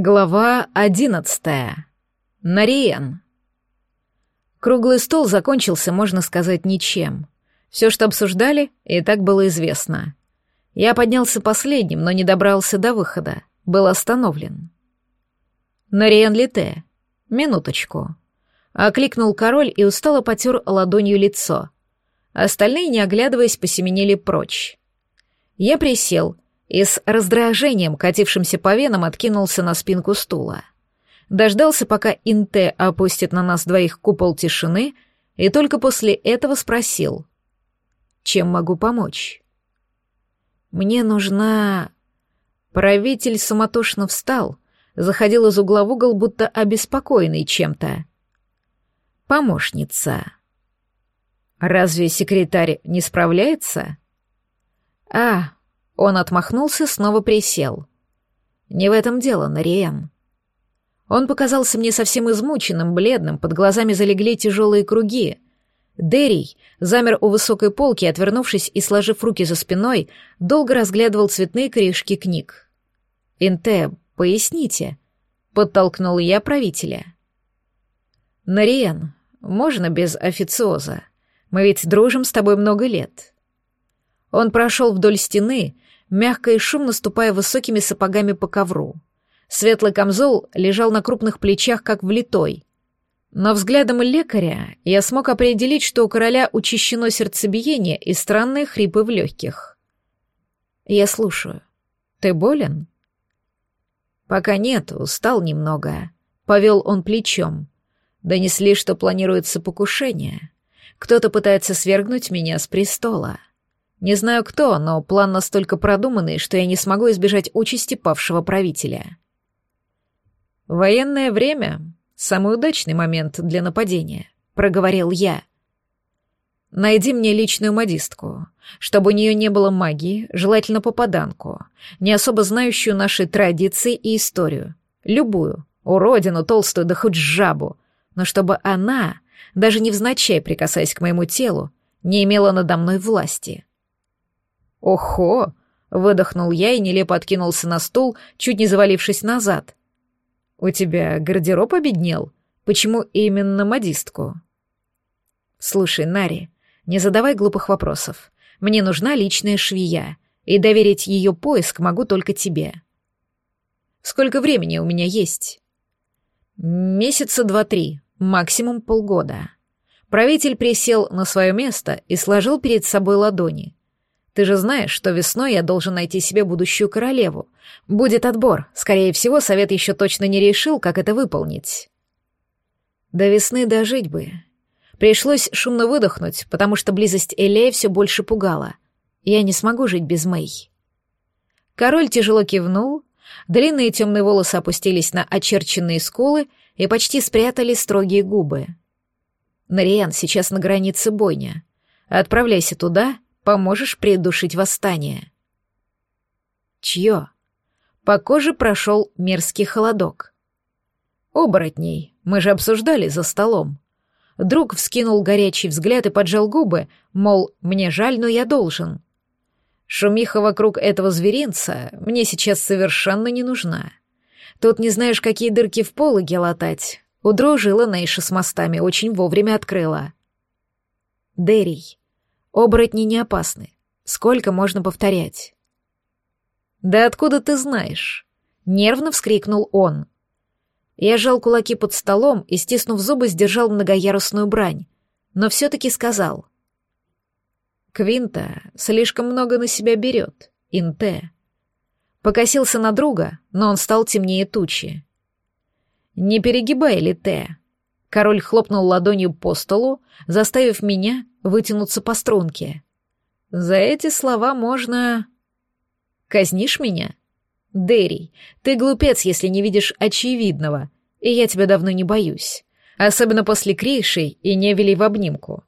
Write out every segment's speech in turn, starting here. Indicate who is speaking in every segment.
Speaker 1: Глава одиннадцатая. Нариен. Круглый стол закончился, можно сказать, ничем. Все, что обсуждали, и так было известно. Я поднялся последним, но не добрался до выхода. Был остановлен. Нариен Лите. Минуточку. Окликнул король и устало потер ладонью лицо. Остальные, не оглядываясь, посеменили прочь. Я присел — и с раздражением, катившимся по венам, откинулся на спинку стула. Дождался, пока Инте опустит на нас двоих купол тишины, и только после этого спросил, чем могу помочь. «Мне нужна...» Правитель суматошно встал, заходил из угла в угол, будто обеспокоенный чем-то. «Помощница». «Разве секретарь не справляется?» «А, он отмахнулся, снова присел. «Не в этом дело, Нариен». Он показался мне совсем измученным, бледным, под глазами залегли тяжелые круги. Дерий замер у высокой полки, отвернувшись и сложив руки за спиной, долго разглядывал цветные корешки книг. «Инте, поясните», — подтолкнул я правителя. «Нариен, можно без официоза? Мы ведь дружим с тобой много лет». Он прошел вдоль стены, мягко и шумно ступая высокими сапогами по ковру. Светлый камзол лежал на крупных плечах, как влитой. Но взглядом лекаря я смог определить, что у короля учащено сердцебиение и странные хрипы в легких. «Я слушаю. Ты болен?» «Пока нет, устал немного», — повел он плечом. «Донесли, что планируется покушение. Кто-то пытается свергнуть меня с престола». Не знаю кто, но план настолько продуманный, что я не смогу избежать участи павшего правителя. «Военное время — самый удачный момент для нападения», — проговорил я. «Найди мне личную модистку, чтобы у нее не было магии, желательно попаданку, не особо знающую наши традиции и историю, любую, уродину, толстую, да хоть жабу, но чтобы она, даже невзначай прикасаясь к моему телу, не имела надо мной власти». «Охо!» — выдохнул я и нелепо откинулся на стул, чуть не завалившись назад. «У тебя гардероб обеднел? Почему именно модистку?» «Слушай, Нари, не задавай глупых вопросов. Мне нужна личная швея, и доверить ее поиск могу только тебе». «Сколько времени у меня есть?» «Месяца два-три, максимум полгода». Правитель присел на свое место и сложил перед собой ладони — ты же знаешь, что весной я должен найти себе будущую королеву. Будет отбор. Скорее всего, совет еще точно не решил, как это выполнить. До весны дожить бы. Пришлось шумно выдохнуть, потому что близость Элея все больше пугала. Я не смогу жить без Мэй. Король тяжело кивнул, длинные темные волосы опустились на очерченные скулы и почти спрятали строгие губы. Нариан сейчас на границе бойня. Отправляйся туда Поможешь придушить восстание. Чье? По коже прошел мерзкий холодок. Оборотней, мы же обсуждали за столом. Друг вскинул горячий взгляд и поджал губы, мол, мне жаль, но я должен. Шумиха вокруг этого зверинца мне сейчас совершенно не нужна. Тут не знаешь, какие дырки в пологе латать. Удружила Нейша с мостами, очень вовремя открыла. Дерий. Оборотни не опасны. Сколько можно повторять? «Да откуда ты знаешь?» — нервно вскрикнул он. Я сжал кулаки под столом и, стиснув зубы, сдержал многоярусную брань, но все-таки сказал. «Квинта слишком много на себя берет, Инте». Покосился на друга, но он стал темнее тучи. «Не перегибай, Лите». Король хлопнул ладонью по столу, заставив меня вытянуться по струнке. За эти слова можно... Казнишь меня? Дерри, ты глупец, если не видишь очевидного, и я тебя давно не боюсь. Особенно после Крейшей и Невелей в обнимку.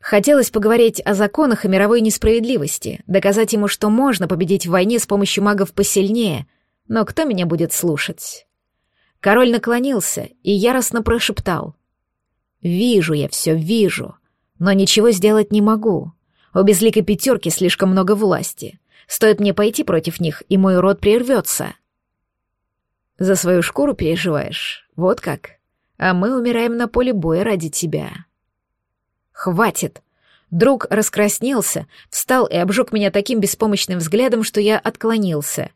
Speaker 1: Хотелось поговорить о законах и мировой несправедливости, доказать ему, что можно победить в войне с помощью магов посильнее, но кто меня будет слушать? Король наклонился и яростно прошептал. «Вижу я все, вижу но ничего сделать не могу. У безликой пятерки слишком много власти. Стоит мне пойти против них, и мой род прервется. За свою шкуру переживаешь? Вот как? А мы умираем на поле боя ради тебя. Хватит. Друг раскраснелся, встал и обжег меня таким беспомощным взглядом, что я отклонился.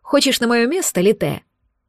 Speaker 1: Хочешь на мое место, Лите?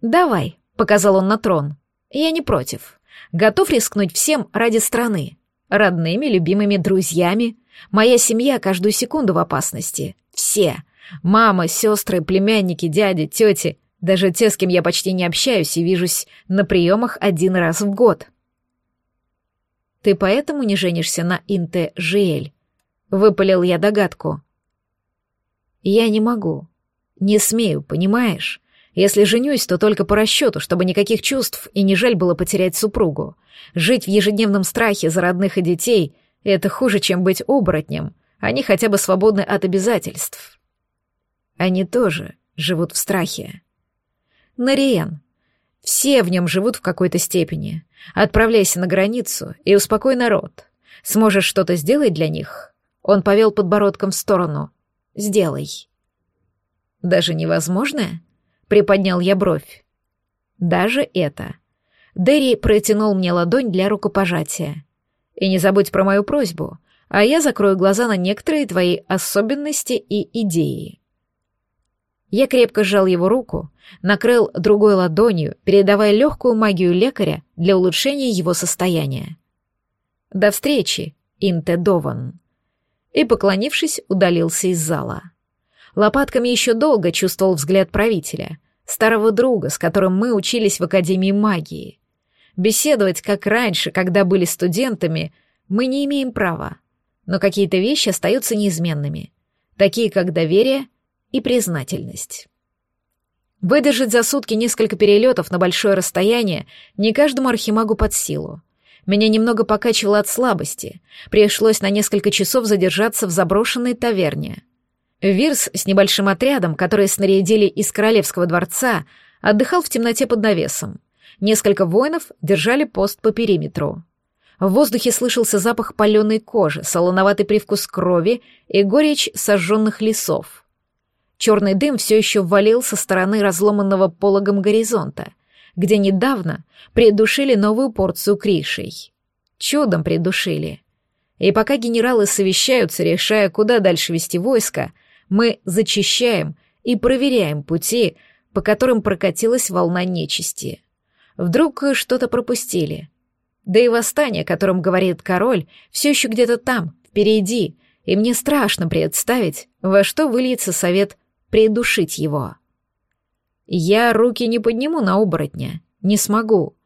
Speaker 1: Давай, показал он на трон. Я не против. Готов рискнуть всем ради страны. Родными, любимыми, друзьями. Моя семья каждую секунду в опасности. Все. Мама, сестры, племянники, дяди, тети. Даже те, с кем я почти не общаюсь и вижусь на приемах один раз в год. Ты поэтому не женишься на Инте Жиэль? Выпалил я догадку. Я не могу. Не смею, понимаешь? Если женюсь, то только по расчету, чтобы никаких чувств и не жаль было потерять супругу. Жить в ежедневном страхе за родных и детей — это хуже, чем быть оборотнем. Они хотя бы свободны от обязательств. Они тоже живут в страхе. Нариен. Все в нем живут в какой-то степени. Отправляйся на границу и успокой народ. Сможешь что-то сделать для них? Он повел подбородком в сторону. Сделай. Даже невозможное? Приподнял я бровь. Даже это. Дерри протянул мне ладонь для рукопожатия. И не забудь про мою просьбу, а я закрою глаза на некоторые твои особенности и идеи. Я крепко сжал его руку, накрыл другой ладонью, передавая легкую магию лекаря для улучшения его состояния. «До встречи, Инте Дован!» И, поклонившись, удалился из зала. Лопатками еще долго чувствовал взгляд правителя, старого друга, с которым мы учились в Академии магии. Беседовать, как раньше, когда были студентами, мы не имеем права, но какие-то вещи остаются неизменными, такие как доверие и признательность. Выдержать за сутки несколько перелетов на большое расстояние не каждому архимагу под силу. Меня немного покачивало от слабости. Пришлось на несколько часов задержаться в заброшенной таверне. Вирс с небольшим отрядом, который снарядили из королевского дворца, отдыхал в темноте под навесом. Несколько воинов держали пост по периметру. В воздухе слышался запах паленой кожи, солоноватый привкус крови и горечь сожженных лесов. Черный дым все еще ввалил со стороны разломанного пологом горизонта, где недавно придушили новую порцию кришей. Чудом придушили. И пока генералы совещаются, решая, куда дальше вести войско, мы зачищаем и проверяем пути, по которым прокатилась волна нечисти. Вдруг что-то пропустили. Да и восстание, о котором говорит король, все еще где-то там, впереди, и мне страшно представить, во что выльется совет придушить его. Я руки не подниму на оборотня, не смогу.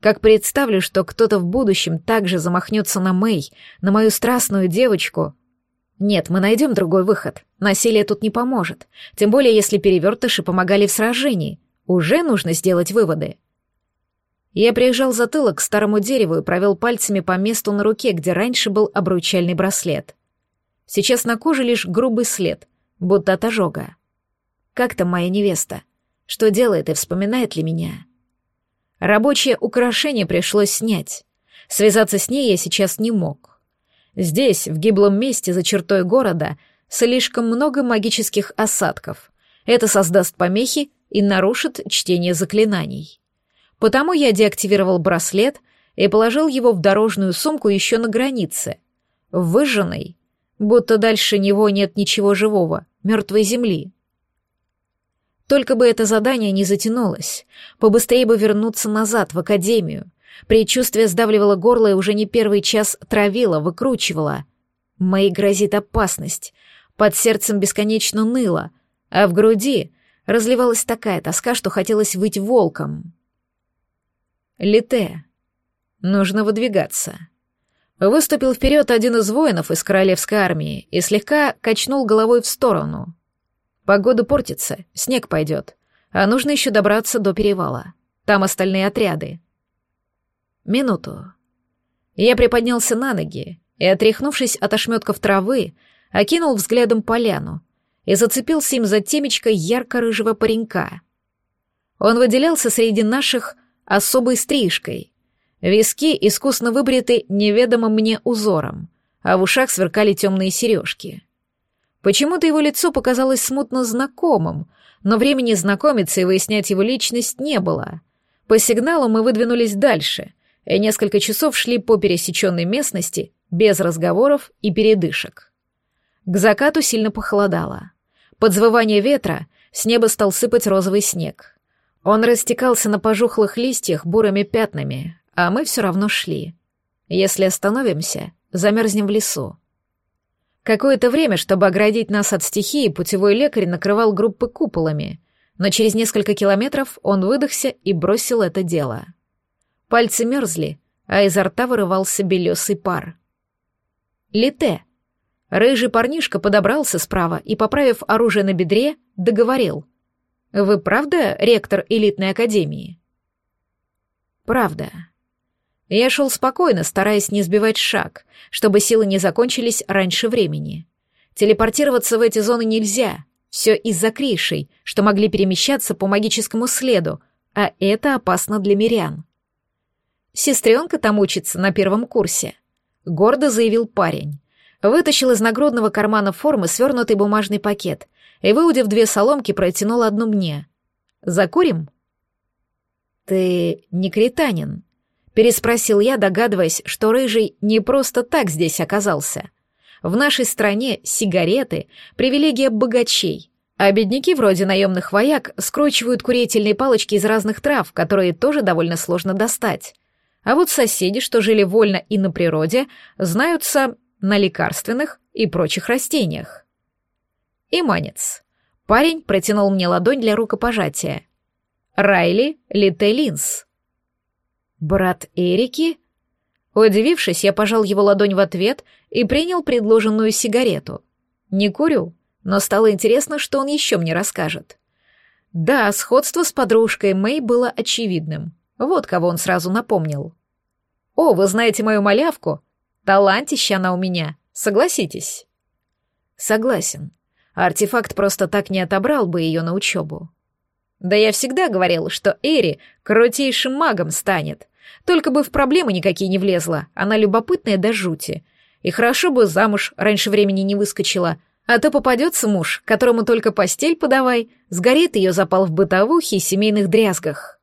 Speaker 1: Как представлю, что кто-то в будущем также замахнется на Мэй, на мою страстную девочку, нет, мы найдем другой выход. Насилие тут не поможет. Тем более, если перевертыши помогали в сражении. Уже нужно сделать выводы. Я приезжал затылок к старому дереву и провел пальцами по месту на руке, где раньше был обручальный браслет. Сейчас на коже лишь грубый след, будто от ожога. Как там моя невеста? Что делает и вспоминает ли меня? Рабочее украшение пришлось снять. Связаться с ней я сейчас не мог. Здесь, в гиблом месте за чертой города, слишком много магических осадков. Это создаст помехи и нарушит чтение заклинаний. Потому я деактивировал браслет и положил его в дорожную сумку еще на границе, выжженной, будто дальше него нет ничего живого, мертвой земли. Только бы это задание не затянулось, побыстрее бы вернуться назад, в академию, Предчувствие сдавливало горло и уже не первый час травило, выкручивало. Мэй грозит опасность. Под сердцем бесконечно ныло, а в груди разливалась такая тоска, что хотелось выйти волком. Лите. Нужно выдвигаться. Выступил вперед один из воинов из королевской армии и слегка качнул головой в сторону. Погода портится, снег пойдет, а нужно еще добраться до перевала. Там остальные отряды. Минуту. Я приподнялся на ноги и, отряхнувшись от ошметков травы, окинул взглядом поляну и зацепился им за темечко ярко-рыжего паренька. Он выделялся среди наших особой стрижкой. Виски искусно выбриты неведомым мне узором, а в ушах сверкали темные сережки. Почему-то его лицо показалось смутно знакомым, но времени знакомиться и выяснять его личность не было. По сигналу мы выдвинулись дальше, несколько часов шли по пересеченной местности без разговоров и передышек. К закату сильно похолодало. Под завывание ветра с неба стал сыпать розовый снег. Он растекался на пожухлых листьях бурыми пятнами, а мы все равно шли. Если остановимся, замерзнем в лесу. Какое-то время, чтобы оградить нас от стихии, путевой лекарь накрывал группы куполами, но через несколько километров он выдохся и бросил это дело. Пальцы мерзли, а изо рта вырывался белесый пар. Лите. Рыжий парнишка подобрался справа и, поправив оружие на бедре, договорил. «Вы правда ректор элитной академии?» «Правда», я шел спокойно, стараясь не сбивать шаг, чтобы силы не закончились раньше времени. Телепортироваться в эти зоны нельзя. Все из-за кришей, что могли перемещаться по магическому следу, а это опасно для мирян. Сестренка там учится на первом курсе. Гордо заявил парень. Вытащил из нагрудного кармана формы свернутый бумажный пакет и, выудив две соломки, протянул одну мне. «Закурим?» «Ты не кританин», Переспросил я, догадываясь, что рыжий не просто так здесь оказался. В нашей стране сигареты — привилегия богачей, а бедняки вроде наемных вояк скручивают курительные палочки из разных трав, которые тоже довольно сложно достать. А вот соседи, что жили вольно и на природе, знаются на лекарственных и прочих растениях. Иманец. Парень протянул мне ладонь для рукопожатия. Райли Лителинс. «Брат Эрики?» Удивившись, я пожал его ладонь в ответ и принял предложенную сигарету. Не курю, но стало интересно, что он еще мне расскажет. Да, сходство с подружкой Мэй было очевидным. Вот кого он сразу напомнил. «О, вы знаете мою малявку? Талантища она у меня, согласитесь?» «Согласен. Артефакт просто так не отобрал бы ее на учебу». «Да я всегда говорил, что Эри крутейшим магом станет. Только бы в проблемы никакие не влезла, она любопытная до жути. И хорошо бы замуж раньше времени не выскочила, а то попадется муж, которому только постель подавай, сгорит ее запал в бытовухе и семейных дрязгах.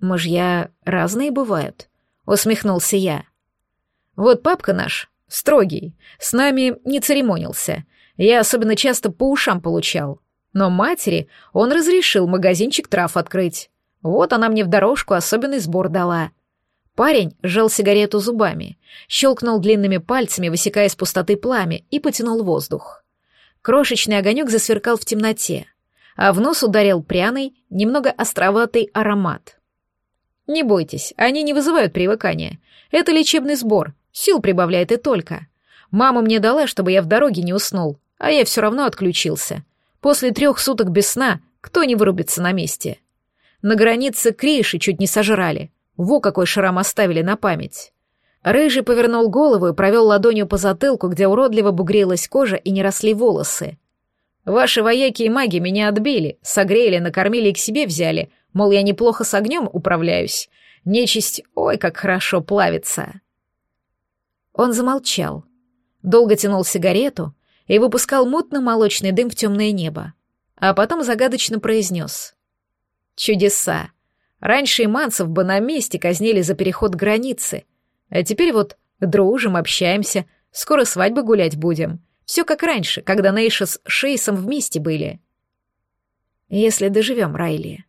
Speaker 1: Мужья разные бывают, усмехнулся я. Вот папка наш, строгий, с нами не церемонился. Я особенно часто по ушам получал. Но матери он разрешил магазинчик трав открыть. Вот она мне в дорожку особенный сбор дала. Парень сжал сигарету зубами, щелкнул длинными пальцами, высекая из пустоты пламя, и потянул воздух. Крошечный огонек засверкал в темноте, а в нос ударил пряный, немного островатый аромат. «Не бойтесь, они не вызывают привыкания. Это лечебный сбор, сил прибавляет и только. Мама мне дала, чтобы я в дороге не уснул, а я все равно отключился. После трех суток без сна кто не вырубится на месте?» На границе криши чуть не сожрали. Во какой шрам оставили на память. Рыжий повернул голову и провел ладонью по затылку, где уродливо бугрилась кожа и не росли волосы. «Ваши вояки и маги меня отбили, согрели, накормили и к себе взяли, мол, я неплохо с огнем управляюсь. Нечисть, ой, как хорошо плавится». Он замолчал, долго тянул сигарету и выпускал мутно-молочный дым в темное небо, а потом загадочно произнес. Чудеса. Раньше иманцев бы на месте казнили за переход границы. А теперь вот дружим, общаемся, скоро свадьбы гулять будем. Все как раньше, когда Нейша с Шейсом вместе были. Если доживем, Райли.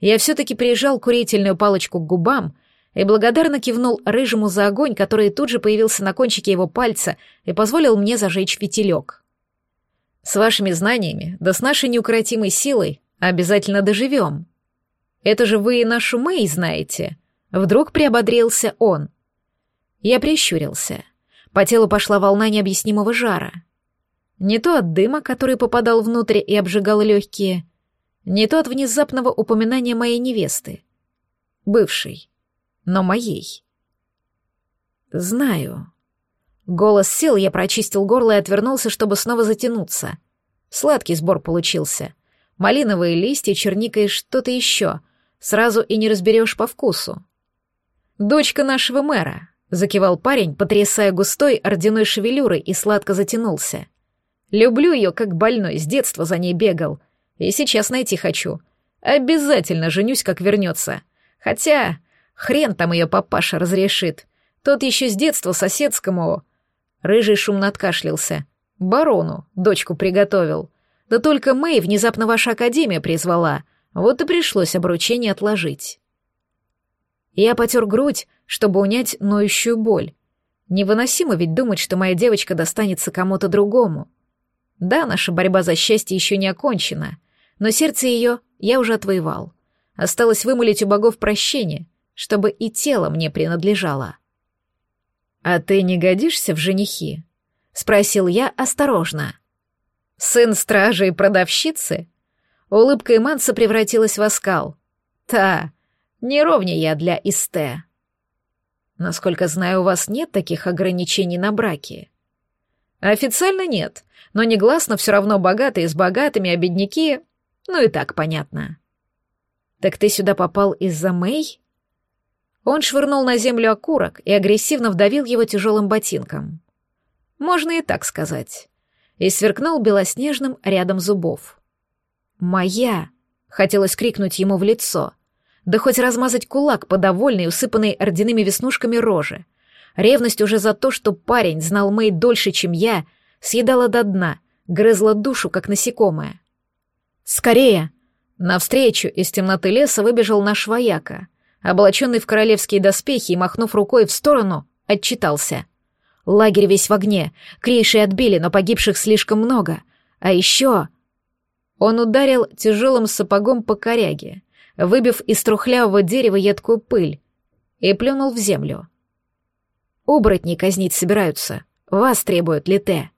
Speaker 1: Я все-таки прижал курительную палочку к губам и благодарно кивнул рыжему за огонь, который тут же появился на кончике его пальца и позволил мне зажечь фитилек. С вашими знаниями, да с нашей неукротимой силой, обязательно доживем. Это же вы и нашу Мэй знаете. Вдруг приободрился он. Я прищурился. По телу пошла волна необъяснимого жара. Не то от дыма, который попадал внутрь и обжигал легкие, не то от внезапного упоминания моей невесты. Бывшей, но моей. Знаю. Голос сел, я прочистил горло и отвернулся, чтобы снова затянуться. Сладкий сбор получился. Малиновые листья, черника и что-то еще — Сразу и не разберешь по вкусу. «Дочка нашего мэра», — закивал парень, потрясая густой ордяной шевелюрой и сладко затянулся. Люблю ее как больной, с детства за ней бегал. И сейчас найти хочу. Обязательно женюсь, как вернется. Хотя хрен там ее папаша разрешит. Тот еще с детства соседскому... Рыжий шумно откашлялся. Барону дочку приготовил. Да только Мэй внезапно ваша академия призвала. Вот и пришлось обручение отложить. Я потер грудь, чтобы унять ноющую боль. Невыносимо ведь думать, что моя девочка достанется кому-то другому. Да, наша борьба за счастье еще не окончена, но сердце ее я уже отвоевал. Осталось вымолить у богов прощение, чтобы и тело мне принадлежало. «А ты не годишься в женихи?» — спросил я осторожно. «Сын стражи и продавщицы?» Улыбка Иманса превратилась в оскал. «Та, не ровня я для Исте». «Насколько знаю, у вас нет таких ограничений на браки?» «Официально нет, но негласно все равно богатые с богатыми, а бедняки... Ну и так понятно». «Так ты сюда попал из-за Мэй?» Он швырнул на землю окурок и агрессивно вдавил его тяжелым ботинком. Можно и так сказать. И сверкнул белоснежным рядом зубов. «Моя!» — хотелось крикнуть ему в лицо. Да хоть размазать кулак по довольной, усыпанной орденными веснушками рожи. Ревность уже за то, что парень знал Мэй дольше, чем я, съедала до дна, грызла душу, как насекомое. «Скорее!» Навстречу из темноты леса выбежал наш вояка — облаченный в королевские доспехи и, махнув рукой в сторону, отчитался. Лагерь весь в огне, крейши отбили, но погибших слишком много. А еще... Он ударил тяжелым сапогом по коряге, выбив из трухлявого дерева едкую пыль, и плюнул в землю. «Оборотни казнить собираются. Вас требуют, Лите».